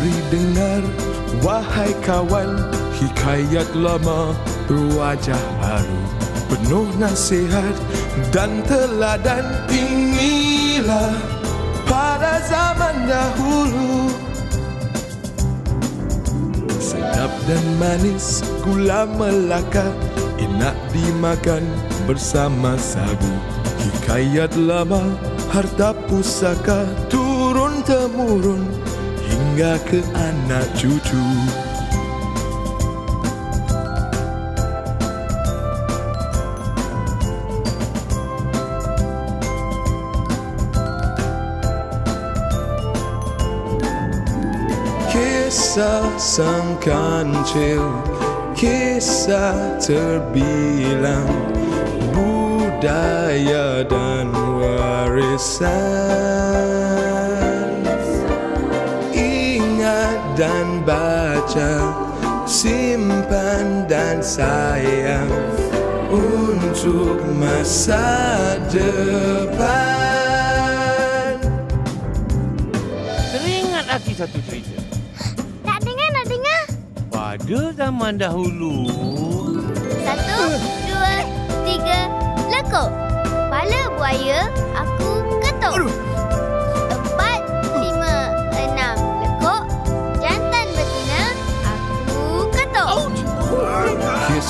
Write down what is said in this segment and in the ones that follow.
Mari dengar wahai kawan Hikayat lama berwajah baru Penuh nasihat dan teladan. Inilah pada zaman dahulu. Sedap dan manis gula melaka Enak dimakan bersama sagu. Hikayat lama harta pusaka Turun temurun hingga ke anak cucu. Kisah sang kancil Kisah terbilang Budaya dan warisan dan baca Simpan dan sayang Untuk masa depan Teringat lagi satu cerita. Nak dengar, nak dengar. Pada zaman dahulu, Satu, dua, tiga, lekuk. Kepala buaya,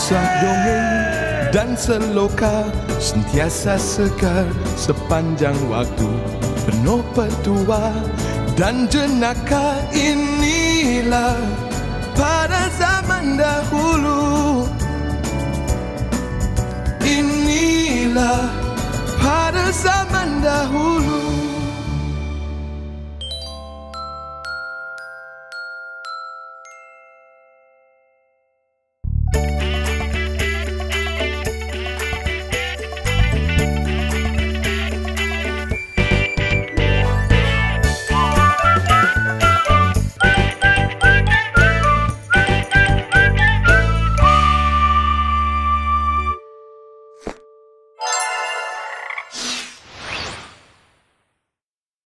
Kisah dongeng dan seloka Sentiasa segar sepanjang waktu. Penuh petua dan jenaka Inilah pada zaman dahulu. Inilah pada zaman dahulu